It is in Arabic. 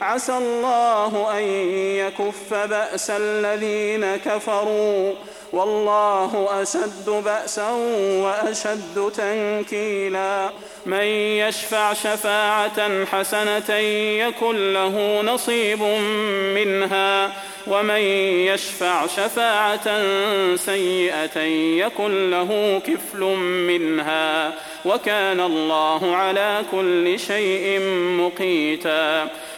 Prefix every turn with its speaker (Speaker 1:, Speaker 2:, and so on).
Speaker 1: عسى الله أن يكف بأس الذين كفروا والله أشد بأسا وأشد تنكيلا. من يشفع شفاعة حسنة يكن له نصيب منها ومن يشفع شفاعة سيئة يكن له كفل منها. وكان الله على كل شيء مقيتا.